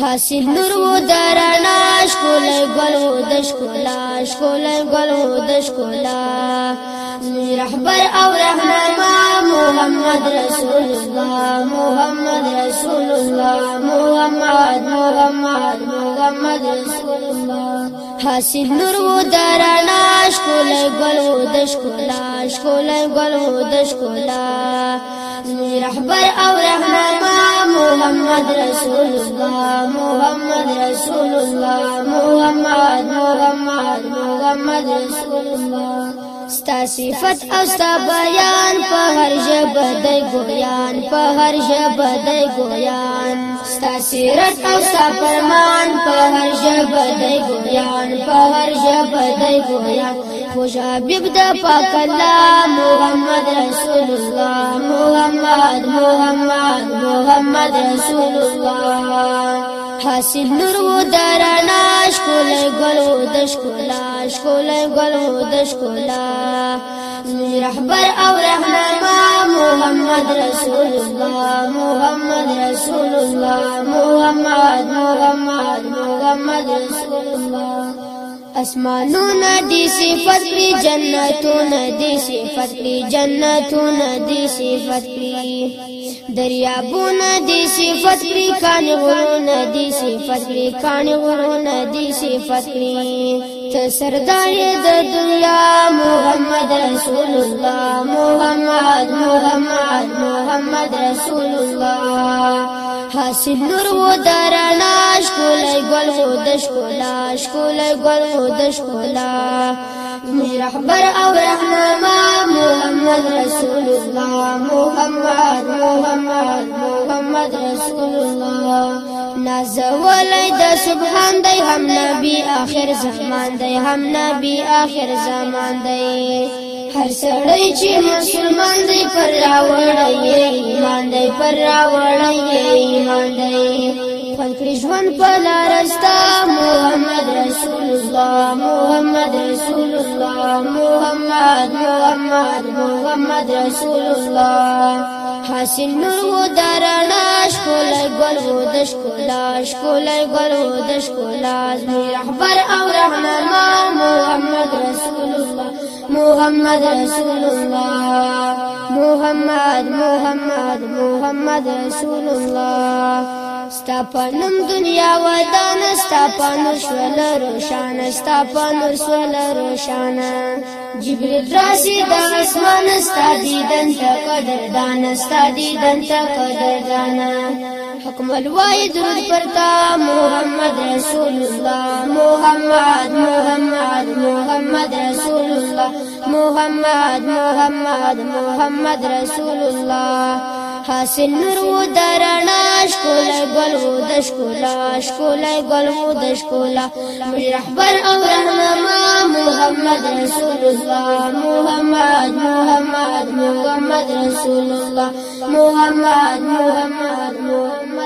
حاصل نور و درانا شکولای گل و د شکولا شکولای گل و د شکولا زمي رهبر او رهنما محمد رسول الله محمد رسول الله محمد محمد محمد رسول الله حاصل نور و درانا شکولای گل و د شکولا شکولای گل و د شکولا زمي رهبر او رهنما محمد رسول الله محمد رسول الله محمد محمد محمد رسول الله ستا صفت او ستا بیان په هر ژبه دی ګویان په هر ژبه دی ګویان ستا سیرت او ستا فرمان په هر ژبه دی پای گویا خوش حبیب دا پاک اللہ محمد رسول اللہ محمد محمد محمد رسول اللہ حاصل نور و درانا شکول گل و دشکولا شکول گل و دشکولا زمین رحبر او رحنما محمد رسول الله محمد رسول الله محمد محمد محمد رسول الله اسمانونه دي صفات کړي جنتونه دي صفات کړي جنتونه دي صفات کړي دریابونه دي صفات کړي کاني غرونه دي صفات کړي کاني غرونه دي صفات کړي ته سردار د دنیا محمد رسول الله محمد محمد محمد رسول الله حاصل نور و درنا شکول گل د شکولا زموږ رهبر او رهنما محمد رسول الله محمد محمد محمد رسول الله نازول د سبحان دی هم نبی آخر زمان دی هم نبی آخر زمان دی هر سړی چې مسلمان دی پر راوړی ایمان دی پر راوړی ایمان دی ژوند کړی ژوند محمد رسول الله محمد رسول الله محمد محمد محمد رسول الله حاصل نو درنا شکول ګل وو د شکول شکول ګل وو د شکول رهبر او رهنما محمد رسول الله محمد رسول الله محمد محمد محمد رسول الله ستا پنم دنیا ودان ستا پنو شول روشان ستا پنو شول روشان جبريل راشي د اسمان ستا دیدن ته قدر دان ستا دیدن ته قدر دان حکم الوای درود پرتا محمد رسول الله محمد محمد محمد رسول الله محمد محمد محمد رسول الله حاصل نور و درنا شکولای گل و د شکولا شکولای گل و د شکولا مجھ رهبر او رهنما محمد رسول الله محمد محمد محمد رسول الله محمد محمد محمد